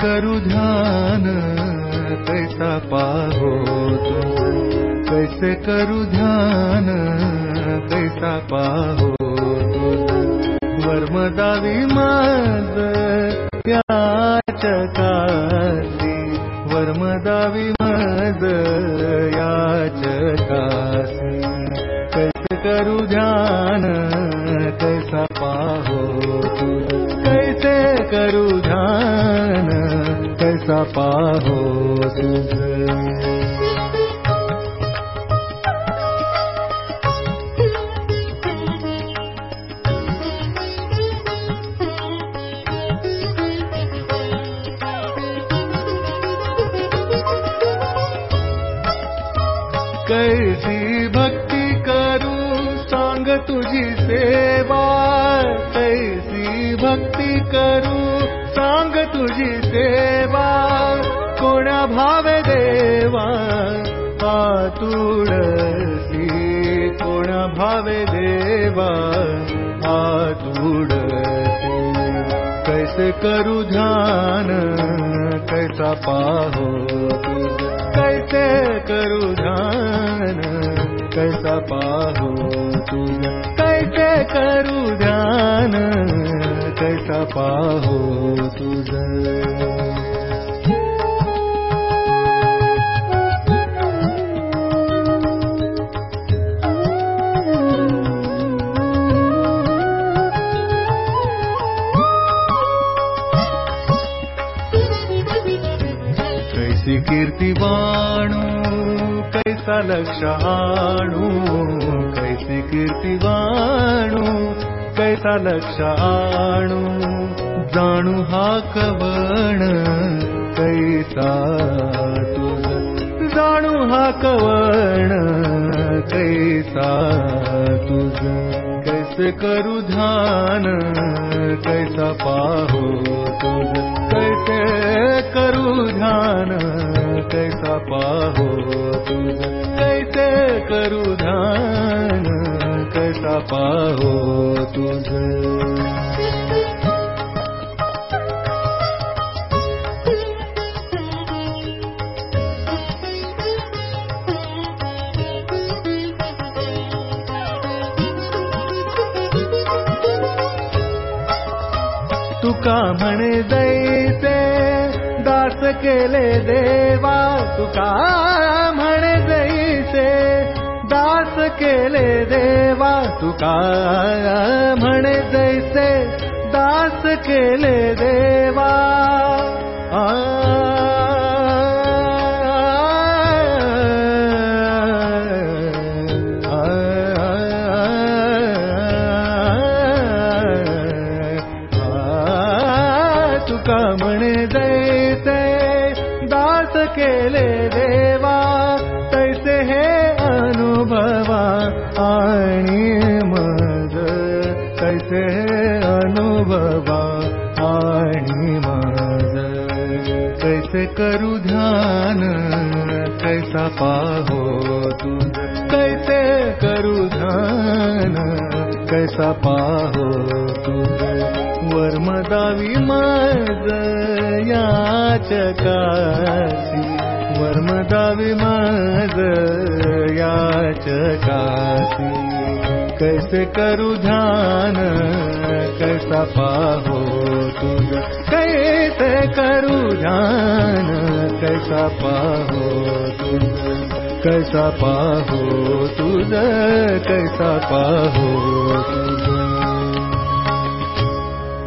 करू ध्यान कैसा पाहो तुझ कैसे करू ध्यान कैसा पाहो तुझ वर्मदावी माज याचकासी वर्मदावी माज याचकासी कैसे करू ध्यान कैसा पाहो कैसे करू कैसा पाहो कैसी भक्ति करूँ सांग तुझी सेवा कैसी भक्ति करूँ सांग तुझी सेवा कोणा भाव देवा आतुडसी कोणा भाव देवा आतुडसी कैसे करू ध्यान कैसा पाहो कैसे करू ध्यान कैसा पाहो तुझ कैसे करू ध्यान तुझ कैसी कीर्ति वाणु कैसा लक्षाणु कैसी कीर्ति कैसा लक्ष आणू? जाणू हा कवण कैसा तुझ? जाणू हा कवण कैसा तुझ? कैसे करू ध्यान? कैसा पाहो तुझ? कैसे करू ध्यान? कैसा पाहो तुझ? कैसे करू ध्यान? कैसा पाहो तुझ। तुका म्हणे जैसे दास केले देवा तुका म्हणे जैसे दास केले देवा। तुका म्हणे जैसे दास केले देवा म्हणे जैसे दास केले देवा तैसे हे अनुभवा कैसे करू ध्यान? कैसा पाहो तुझ? कैसे करू ध्यान? कैसा पाहो तुझ? वर्मदावी माज याचकासी। वर्मदावी माज याचकासी। कैसे करू ध्यान पाहो तुझ कैसे करू ध्यान कैसा पाहो तुझ कैसा पाहो तुझ कैसा पाहो तुझ